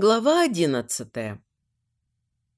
Глава одиннадцатая.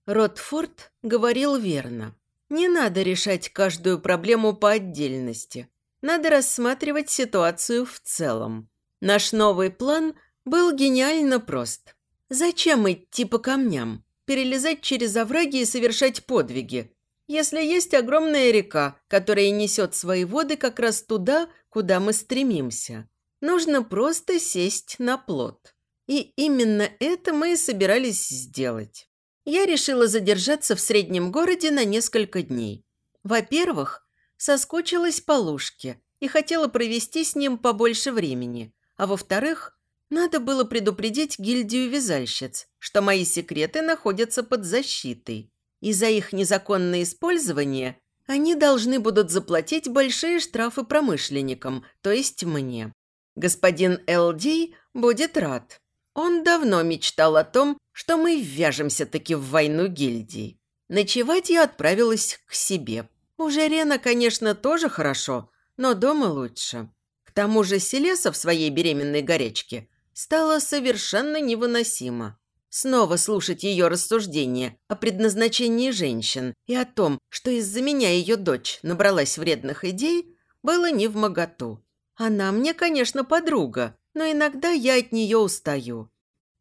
Ротфорд говорил верно. Не надо решать каждую проблему по отдельности. Надо рассматривать ситуацию в целом. Наш новый план был гениально прост. Зачем идти по камням, перелезать через овраги и совершать подвиги, если есть огромная река, которая несет свои воды как раз туда, куда мы стремимся? Нужно просто сесть на плот. И именно это мы и собирались сделать. Я решила задержаться в среднем городе на несколько дней. Во-первых, соскучилась по Лужке и хотела провести с ним побольше времени. А во-вторых, надо было предупредить гильдию вязальщиц, что мои секреты находятся под защитой. И за их незаконное использование они должны будут заплатить большие штрафы промышленникам, то есть мне. Господин Элдей будет рад. Он давно мечтал о том, что мы ввяжемся таки в войну гильдий. Ночевать я отправилась к себе. У Жерена, конечно, тоже хорошо, но дома лучше. К тому же Селеса в своей беременной горячке стало совершенно невыносимо. Снова слушать ее рассуждения о предназначении женщин и о том, что из-за меня ее дочь набралась вредных идей, было не в моготу. Она мне, конечно, подруга, но иногда я от нее устаю.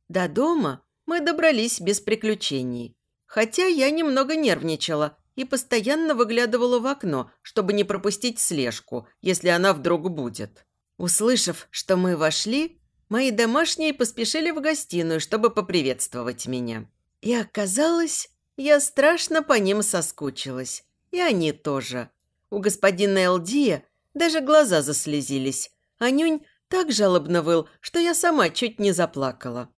До дома мы добрались без приключений. Хотя я немного нервничала и постоянно выглядывала в окно, чтобы не пропустить слежку, если она вдруг будет. Услышав, что мы вошли, мои домашние поспешили в гостиную, чтобы поприветствовать меня. И оказалось, я страшно по ним соскучилась. И они тоже. У господина Элдия даже глаза заслезились. А Нюнь так жалобно выл, что я сама чуть не заплакала.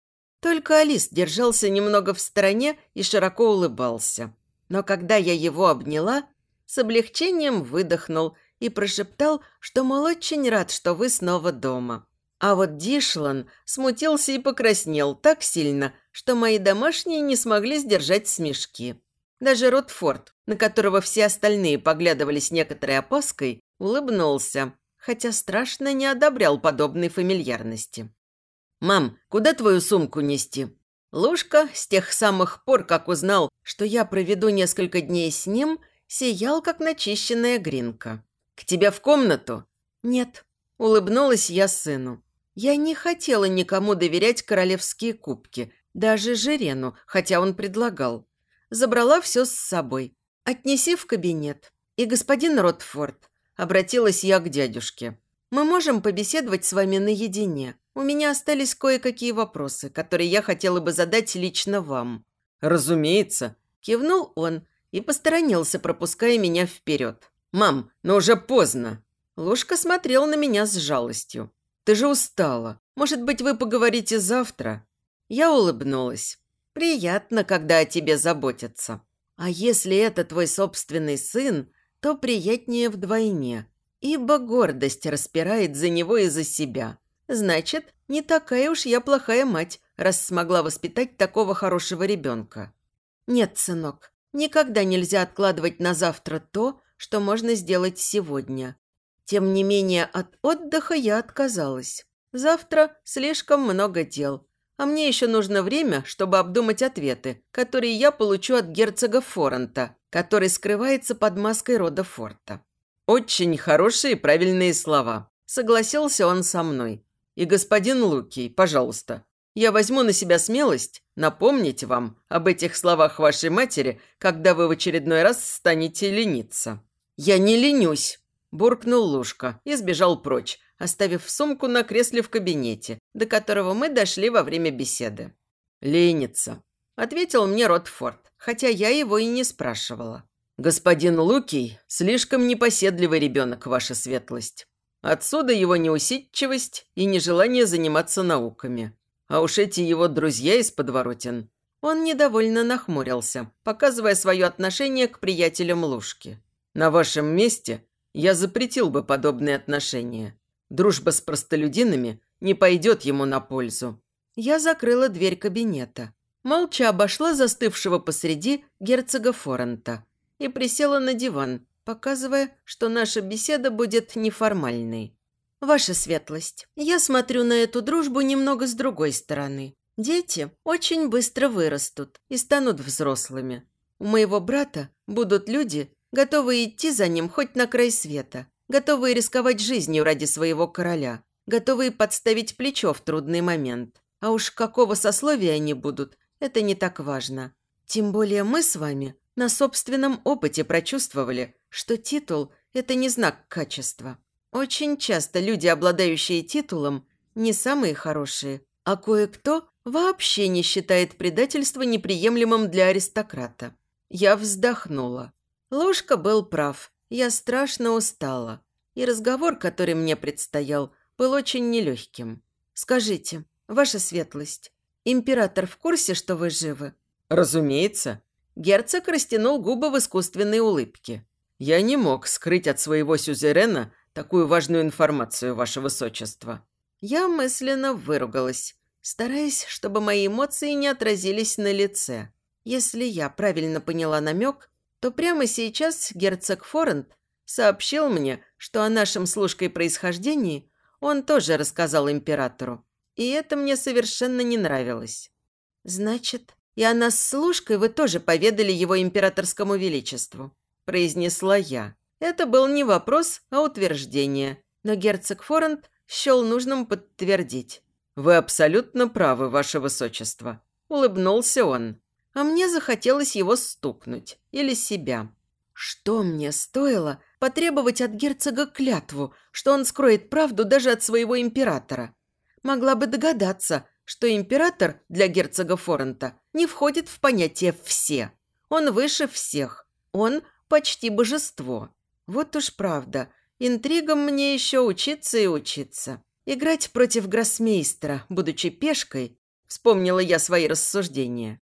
Только Алис держался немного в стороне и широко улыбался. Но когда я его обняла, с облегчением выдохнул и прошептал, что, мол, очень рад, что вы снова дома. А вот Дишлан смутился и покраснел так сильно, что мои домашние не смогли сдержать смешки. Даже Ротфорд, на которого все остальные поглядывали с некоторой опаской, улыбнулся, хотя страшно не одобрял подобной фамильярности. «Мам, куда твою сумку нести?» Лушка с тех самых пор, как узнал, что я проведу несколько дней с ним, сиял, как начищенная гринка. «К тебе в комнату?» «Нет», – улыбнулась я сыну. Я не хотела никому доверять королевские кубки, даже Жирену, хотя он предлагал. Забрала все с собой. «Отнеси в кабинет». И господин Ротфорд, обратилась я к дядюшке. «Мы можем побеседовать с вами наедине. У меня остались кое-какие вопросы, которые я хотела бы задать лично вам». «Разумеется», – кивнул он и посторонился, пропуская меня вперед. «Мам, но уже поздно». Лушка смотрел на меня с жалостью. «Ты же устала. Может быть, вы поговорите завтра?» Я улыбнулась. «Приятно, когда о тебе заботятся. А если это твой собственный сын, то приятнее вдвойне, ибо гордость распирает за него и за себя. Значит, не такая уж я плохая мать, раз смогла воспитать такого хорошего ребенка. Нет, сынок, никогда нельзя откладывать на завтра то, что можно сделать сегодня. Тем не менее, от отдыха я отказалась. Завтра слишком много дел, а мне еще нужно время, чтобы обдумать ответы, которые я получу от герцога Форента, который скрывается под маской рода Форта. «Очень хорошие и правильные слова», – согласился он со мной. «И господин Лукий, пожалуйста, я возьму на себя смелость напомнить вам об этих словах вашей матери, когда вы в очередной раз станете лениться». «Я не ленюсь», – буркнул Лушка и сбежал прочь, оставив сумку на кресле в кабинете, до которого мы дошли во время беседы. «Ленится», – ответил мне Ротфорд, хотя я его и не спрашивала. «Господин Лукий – слишком непоседливый ребенок, ваша светлость. Отсюда его неусидчивость и нежелание заниматься науками. А уж эти его друзья из подворотен». Он недовольно нахмурился, показывая свое отношение к приятелям Лушки. «На вашем месте я запретил бы подобные отношения. Дружба с простолюдинами не пойдет ему на пользу. Я закрыла дверь кабинета. Молча обошла застывшего посреди герцога Форента и присела на диван, показывая, что наша беседа будет неформальной. «Ваша светлость, я смотрю на эту дружбу немного с другой стороны. Дети очень быстро вырастут и станут взрослыми. У моего брата будут люди, готовые идти за ним хоть на край света, готовые рисковать жизнью ради своего короля, готовые подставить плечо в трудный момент. А уж какого сословия они будут, это не так важно. Тем более мы с вами на собственном опыте прочувствовали, что титул – это не знак качества. Очень часто люди, обладающие титулом, не самые хорошие, а кое-кто вообще не считает предательство неприемлемым для аристократа. Я вздохнула. Ложка был прав. Я страшно устала. И разговор, который мне предстоял, был очень нелегким. «Скажите, ваша светлость, император в курсе, что вы живы?» «Разумеется». Герцог растянул губы в искусственной улыбке. «Я не мог скрыть от своего сюзерена такую важную информацию, ваше высочество». Я мысленно выругалась, стараясь, чтобы мои эмоции не отразились на лице. Если я правильно поняла намек, то прямо сейчас герцог Форент сообщил мне, что о нашем служкой происхождении он тоже рассказал императору. И это мне совершенно не нравилось. «Значит, и о нас с служкой вы тоже поведали его императорскому величеству», произнесла я. Это был не вопрос, а утверждение. Но герцог Форент счел нужным подтвердить. «Вы абсолютно правы, ваше высочество», – улыбнулся он а мне захотелось его стукнуть. Или себя. Что мне стоило потребовать от герцога клятву, что он скроет правду даже от своего императора? Могла бы догадаться, что император для герцога Форента не входит в понятие «все». Он выше всех. Он почти божество. Вот уж правда. Интригам мне еще учиться и учиться. Играть против гроссмейстера, будучи пешкой, вспомнила я свои рассуждения.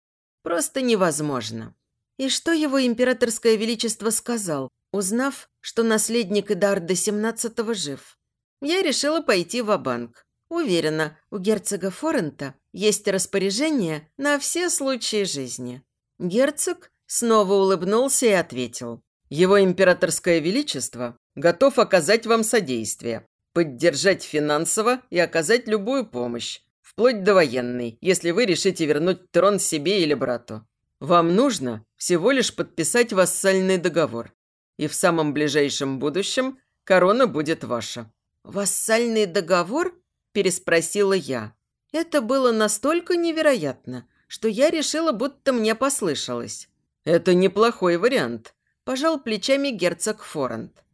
Просто невозможно. И что его императорское величество сказал, узнав, что наследник Эдарда XVII жив? Я решила пойти в банк Уверена, у герцога Форента есть распоряжение на все случаи жизни. Герцог снова улыбнулся и ответил. Его императорское величество готов оказать вам содействие, поддержать финансово и оказать любую помощь, вплоть до военной, если вы решите вернуть трон себе или брату. Вам нужно всего лишь подписать вассальный договор, и в самом ближайшем будущем корона будет ваша». «Вассальный договор?» – переспросила я. Это было настолько невероятно, что я решила, будто мне послышалось. «Это неплохой вариант», – пожал плечами герцог Форент.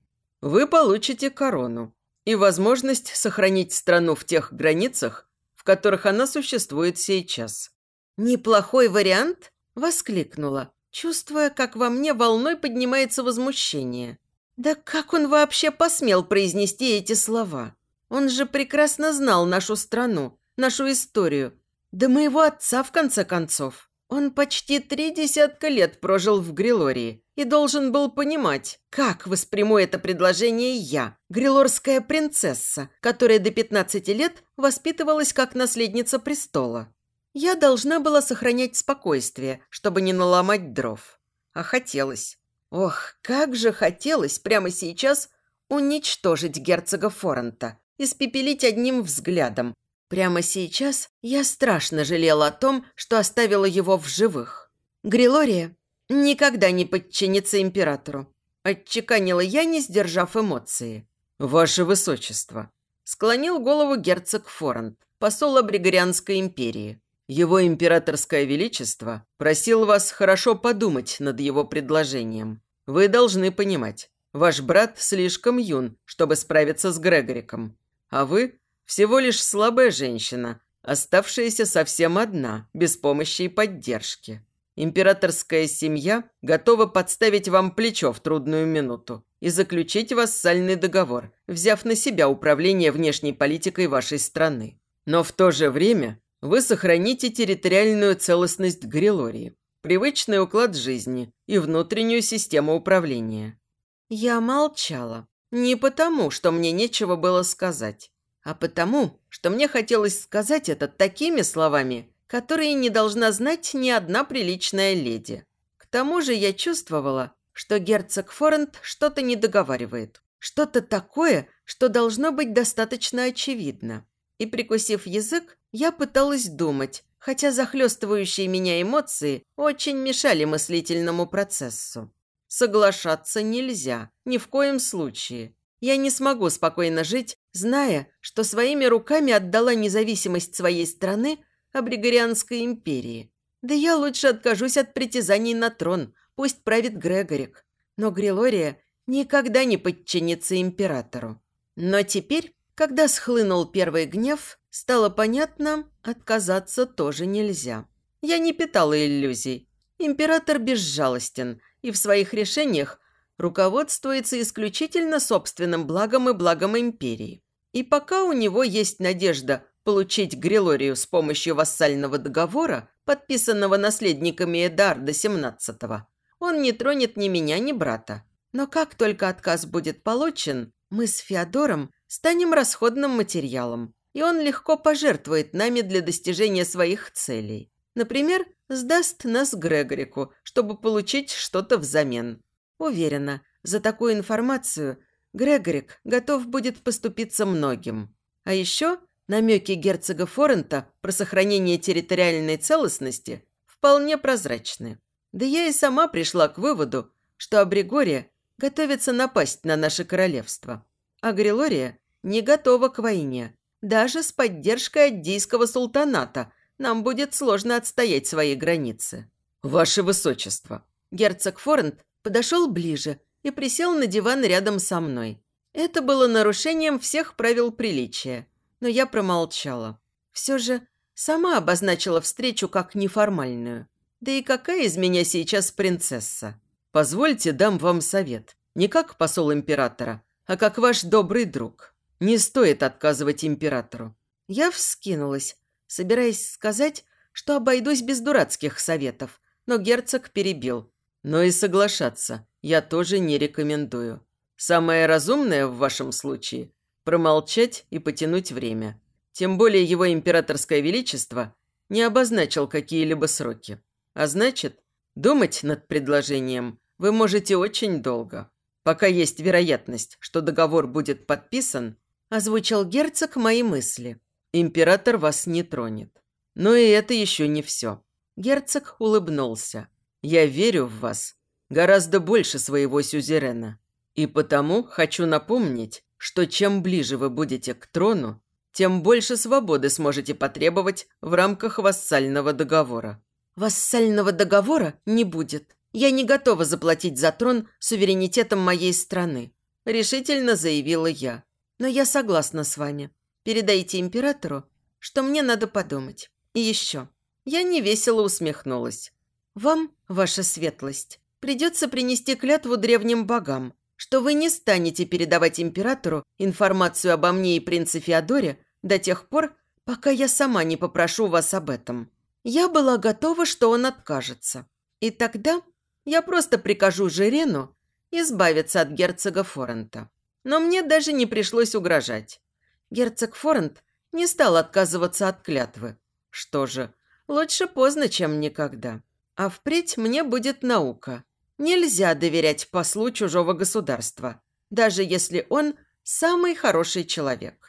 «Вы получите корону и возможность сохранить страну в тех границах, которых она существует сейчас. «Неплохой вариант?» – воскликнула, чувствуя, как во мне волной поднимается возмущение. «Да как он вообще посмел произнести эти слова? Он же прекрасно знал нашу страну, нашу историю. Да моего отца, в конце концов. Он почти три десятка лет прожил в Грилории и должен был понимать, как восприму это предложение я, грилорская принцесса, которая до 15 лет воспитывалась как наследница престола. Я должна была сохранять спокойствие, чтобы не наломать дров. А хотелось. Ох, как же хотелось прямо сейчас уничтожить герцога Форента, испепелить одним взглядом. Прямо сейчас я страшно жалела о том, что оставила его в живых. Грилория никогда не подчинится императору. Отчеканила я, не сдержав эмоции. «Ваше Высочество», – склонил голову герцог Форент, посол Абригорианской империи. «Его императорское величество просил вас хорошо подумать над его предложением. Вы должны понимать, ваш брат слишком юн, чтобы справиться с Грегориком, а вы всего лишь слабая женщина, оставшаяся совсем одна, без помощи и поддержки. Императорская семья готова подставить вам плечо в трудную минуту и заключить вассальный договор, взяв на себя управление внешней политикой вашей страны. Но в то же время вы сохраните территориальную целостность Грилории, привычный уклад жизни и внутреннюю систему управления. Я молчала. Не потому, что мне нечего было сказать, а потому, что мне хотелось сказать это такими словами, которые не должна знать ни одна приличная леди. К тому же я чувствовала, что герцог Форент что-то не договаривает, что-то такое, что должно быть достаточно очевидно. И прикусив язык, я пыталась думать, хотя захлестывающие меня эмоции очень мешали мыслительному процессу. Соглашаться нельзя, ни в коем случае. Я не смогу спокойно жить, зная, что своими руками отдала независимость своей страны Абригорианской империи. Да я лучше откажусь от притязаний на трон, пусть правит Грегорик. Но Грилория никогда не подчинится императору. Но теперь, когда схлынул первый гнев, стало понятно, отказаться тоже нельзя. Я не питала иллюзий. Император безжалостен и в своих решениях руководствуется исключительно собственным благом и благом империи. И пока у него есть надежда получить Грилорию с помощью вассального договора, подписанного наследниками Эдарда XVII, он не тронет ни меня, ни брата. Но как только отказ будет получен, мы с Феодором станем расходным материалом, и он легко пожертвует нами для достижения своих целей. Например, сдаст нас Грегорику, чтобы получить что-то взамен. Уверена, за такую информацию Грегорик готов будет поступиться многим. А еще намеки герцога Форента про сохранение территориальной целостности вполне прозрачны. Да я и сама пришла к выводу, что Абригория готовится напасть на наше королевство. А Грилория не готова к войне. Даже с поддержкой Аддийского султаната нам будет сложно отстоять свои границы. «Ваше высочество!» Герцог Форент подошел ближе и присел на диван рядом со мной. Это было нарушением всех правил приличия, но я промолчала. Все же сама обозначила встречу как неформальную. Да и какая из меня сейчас принцесса? Позвольте дам вам совет. Не как посол императора, а как ваш добрый друг. Не стоит отказывать императору. Я вскинулась, собираясь сказать, что обойдусь без дурацких советов, но герцог перебил. Но и соглашаться я тоже не рекомендую. Самое разумное в вашем случае – промолчать и потянуть время. Тем более его императорское величество не обозначил какие-либо сроки. А значит, думать над предложением вы можете очень долго. Пока есть вероятность, что договор будет подписан, озвучил герцог мои мысли. Император вас не тронет. Но и это еще не все. Герцог улыбнулся. Я верю в вас гораздо больше своего сюзерена. И потому хочу напомнить, что чем ближе вы будете к трону, тем больше свободы сможете потребовать в рамках вассального договора. Вассального договора не будет. Я не готова заплатить за трон суверенитетом моей страны, решительно заявила я. Но я согласна с вами. Передайте императору, что мне надо подумать. И еще. Я невесело усмехнулась. Вам, ваша светлость, придется принести клятву древним богам, что вы не станете передавать императору информацию обо мне и принце Феодоре до тех пор, пока я сама не попрошу вас об этом. Я была готова, что он откажется. И тогда я просто прикажу Жерену избавиться от герцога Форента. Но мне даже не пришлось угрожать. Герцог Форент не стал отказываться от клятвы. Что же, лучше поздно, чем никогда. А впредь мне будет наука. Нельзя доверять послу чужого государства, даже если он самый хороший человек.